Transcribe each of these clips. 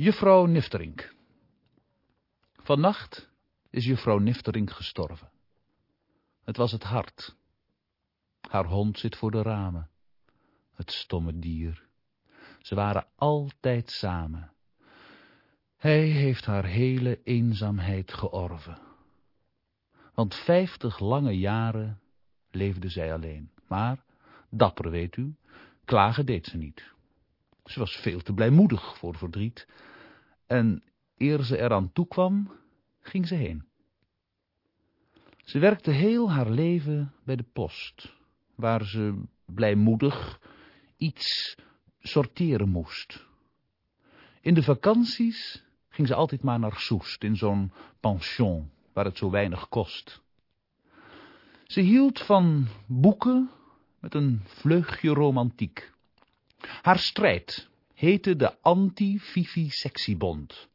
Juffrouw Nifterink. Vannacht is juffrouw Nifterink gestorven. Het was het hart. Haar hond zit voor de ramen. Het stomme dier. Ze waren altijd samen. Hij heeft haar hele eenzaamheid georven. Want vijftig lange jaren leefde zij alleen. Maar, dapper weet u, klagen deed ze niet. Ze was veel te blijmoedig voor verdriet. En eer ze eraan toekwam, ging ze heen. Ze werkte heel haar leven bij de post, waar ze blijmoedig iets sorteren moest. In de vakanties ging ze altijd maar naar Soest, in zo'n pension, waar het zo weinig kost. Ze hield van boeken met een vleugje romantiek. Haar strijd heette de Anti-Vivi-Sectiebond.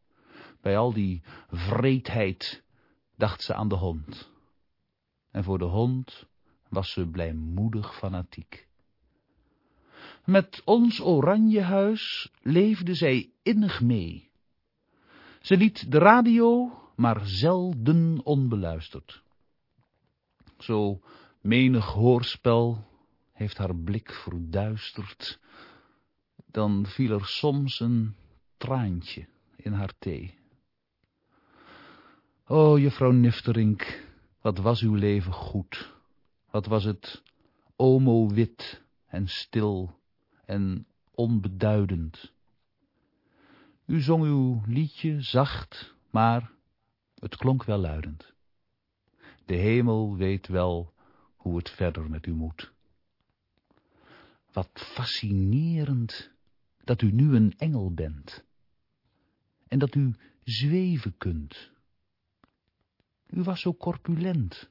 Bij al die vreedheid dacht ze aan de hond. En voor de hond was ze blijmoedig fanatiek. Met ons Oranjehuis leefde zij innig mee. Ze liet de radio maar zelden onbeluisterd. Zo menig hoorspel heeft haar blik verduisterd, dan viel er soms een traantje in haar thee. O, juffrouw Nifterink, wat was uw leven goed, wat was het omo wit en stil en onbeduidend. U zong uw liedje zacht, maar het klonk wel luidend. De hemel weet wel hoe het verder met u moet. Wat fascinerend dat u nu een engel bent en dat u zweven kunt. U was zo corpulent